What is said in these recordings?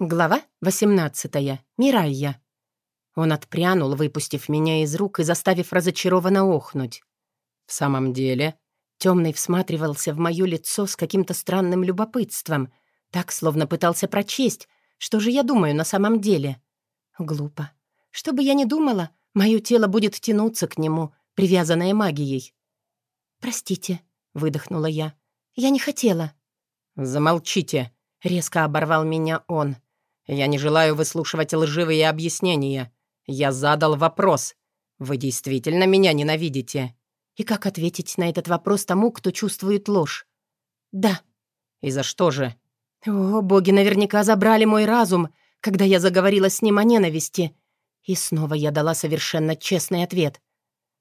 Глава 18. Мирайя. Он отпрянул, выпустив меня из рук и заставив разочарованно охнуть. В самом деле, темный всматривался в мое лицо с каким-то странным любопытством, так, словно пытался прочесть, что же я думаю на самом деле. Глупо. Что бы я ни думала, мое тело будет тянуться к нему, привязанное магией. «Простите», — выдохнула я. «Я не хотела». «Замолчите», — резко оборвал меня он. Я не желаю выслушивать лживые объяснения. Я задал вопрос. Вы действительно меня ненавидите?» И как ответить на этот вопрос тому, кто чувствует ложь? «Да». «И за что же?» «О, боги наверняка забрали мой разум, когда я заговорила с ним о ненависти». И снова я дала совершенно честный ответ.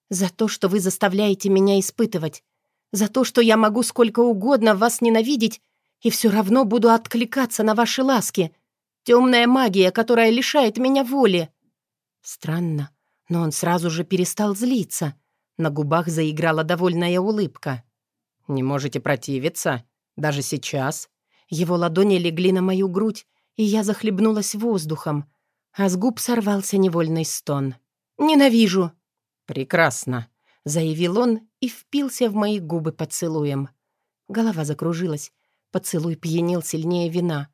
«За то, что вы заставляете меня испытывать. За то, что я могу сколько угодно вас ненавидеть и все равно буду откликаться на ваши ласки, Темная магия, которая лишает меня воли. Странно, но он сразу же перестал злиться. На губах заиграла довольная улыбка. «Не можете противиться? Даже сейчас?» Его ладони легли на мою грудь, и я захлебнулась воздухом, а с губ сорвался невольный стон. «Ненавижу!» «Прекрасно!» — заявил он и впился в мои губы поцелуем. Голова закружилась, поцелуй пьянил сильнее вина.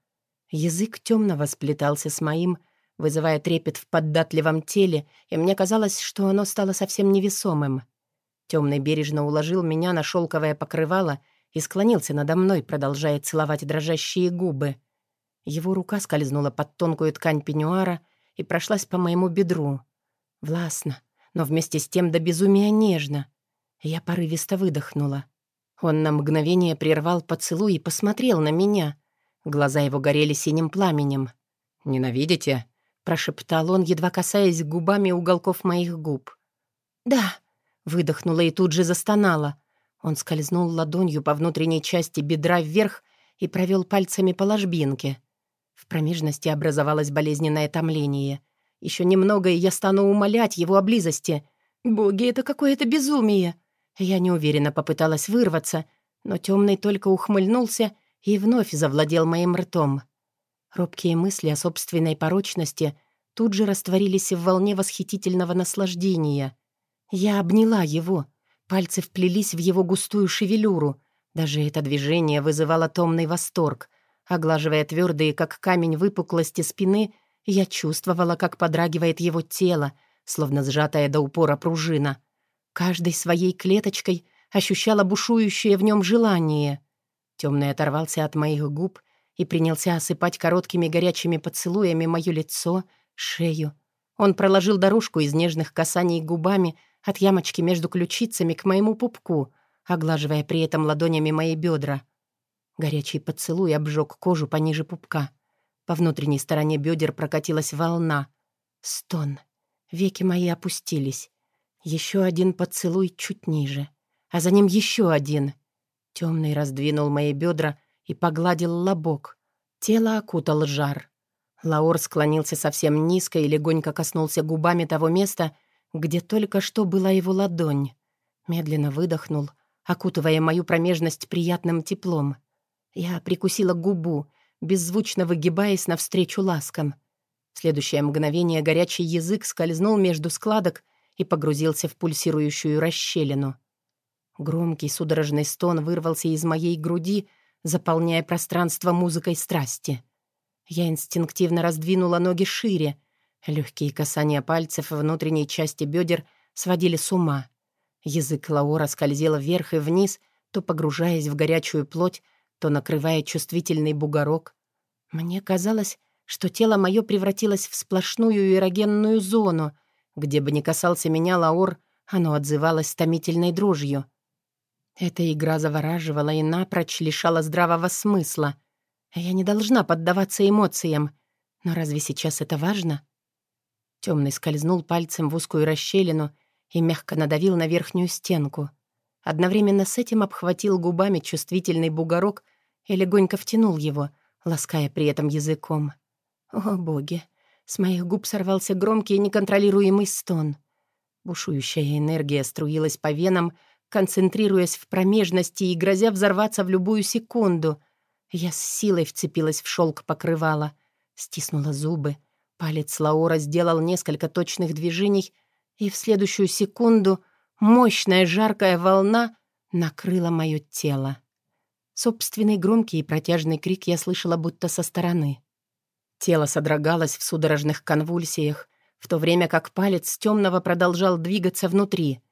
Язык темного сплетался с моим, вызывая трепет в поддатливом теле, и мне казалось, что оно стало совсем невесомым. Темный бережно уложил меня на шелковое покрывало и склонился надо мной, продолжая целовать дрожащие губы. Его рука скользнула под тонкую ткань пеньюара и прошлась по моему бедру. Властно, но вместе с тем до безумия нежно. Я порывисто выдохнула. Он на мгновение прервал поцелуй и посмотрел на меня — Глаза его горели синим пламенем. «Ненавидите?» — прошептал он, едва касаясь губами уголков моих губ. «Да», — выдохнула и тут же застонала. Он скользнул ладонью по внутренней части бедра вверх и провел пальцами по ложбинке. В промежности образовалось болезненное томление. Еще немного, и я стану умолять его о близости. Боги, это какое-то безумие. Я неуверенно попыталась вырваться, но темный только ухмыльнулся и вновь завладел моим ртом. Робкие мысли о собственной порочности тут же растворились в волне восхитительного наслаждения. Я обняла его, пальцы вплелись в его густую шевелюру. Даже это движение вызывало томный восторг. Оглаживая твердые, как камень, выпуклости спины, я чувствовала, как подрагивает его тело, словно сжатая до упора пружина. Каждой своей клеточкой ощущала бушующее в нем желание. Темный оторвался от моих губ и принялся осыпать короткими горячими поцелуями мое лицо, шею. Он проложил дорожку из нежных касаний губами от ямочки между ключицами к моему пупку, оглаживая при этом ладонями мои бедра. Горячий поцелуй обжег кожу пониже пупка. По внутренней стороне бедер прокатилась волна. Стон. Веки мои опустились. Еще один поцелуй чуть ниже. А за ним еще один — Темный раздвинул мои бедра и погладил лобок. Тело окутал жар. Лаор склонился совсем низко и легонько коснулся губами того места, где только что была его ладонь. Медленно выдохнул, окутывая мою промежность приятным теплом. Я прикусила губу, беззвучно выгибаясь навстречу ласкам. В следующее мгновение горячий язык скользнул между складок и погрузился в пульсирующую расщелину. Громкий судорожный стон вырвался из моей груди, заполняя пространство музыкой страсти. Я инстинктивно раздвинула ноги шире. Легкие касания пальцев внутренней части бедер сводили с ума. Язык Лаора скользил вверх и вниз, то погружаясь в горячую плоть, то накрывая чувствительный бугорок. Мне казалось, что тело мое превратилось в сплошную эрогенную зону. Где бы ни касался меня Лаор, оно отзывалось томительной дрожью. Эта игра завораживала и напрочь лишала здравого смысла. Я не должна поддаваться эмоциям. Но разве сейчас это важно? Темный скользнул пальцем в узкую расщелину и мягко надавил на верхнюю стенку. Одновременно с этим обхватил губами чувствительный бугорок и легонько втянул его, лаская при этом языком. О, боги! С моих губ сорвался громкий и неконтролируемый стон. Бушующая энергия струилась по венам, концентрируясь в промежности и грозя взорваться в любую секунду. Я с силой вцепилась в шелк покрывала. Стиснула зубы. Палец Лаура сделал несколько точных движений, и в следующую секунду мощная жаркая волна накрыла мое тело. Собственный громкий и протяжный крик я слышала будто со стороны. Тело содрогалось в судорожных конвульсиях, в то время как палец темного продолжал двигаться внутри.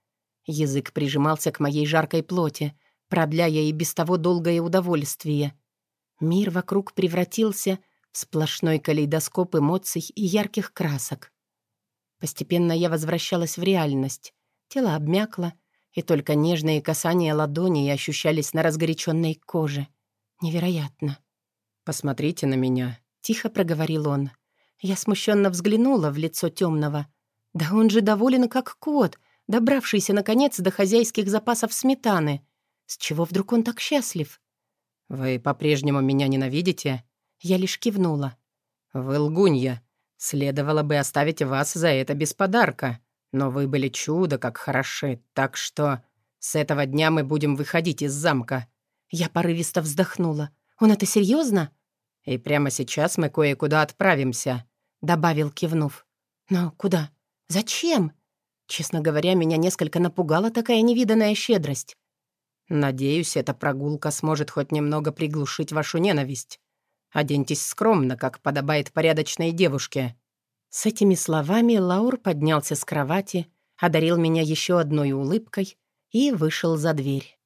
Язык прижимался к моей жаркой плоти, продляя и без того долгое удовольствие. Мир вокруг превратился в сплошной калейдоскоп эмоций и ярких красок. Постепенно я возвращалась в реальность. Тело обмякло, и только нежные касания ладоней ощущались на разгоряченной коже. Невероятно. «Посмотрите на меня», — тихо проговорил он. Я смущенно взглянула в лицо темного. Да он же доволен как кот, добравшийся, наконец, до хозяйских запасов сметаны. С чего вдруг он так счастлив? «Вы по-прежнему меня ненавидите?» Я лишь кивнула. «Вы лгунья. Следовало бы оставить вас за это без подарка. Но вы были чудо как хороши, так что с этого дня мы будем выходить из замка». Я порывисто вздохнула. «Он это серьезно? «И прямо сейчас мы кое-куда отправимся», — добавил, кивнув. «Но куда? Зачем?» Честно говоря, меня несколько напугала такая невиданная щедрость. «Надеюсь, эта прогулка сможет хоть немного приглушить вашу ненависть. Оденьтесь скромно, как подобает порядочной девушке». С этими словами Лаур поднялся с кровати, одарил меня еще одной улыбкой и вышел за дверь.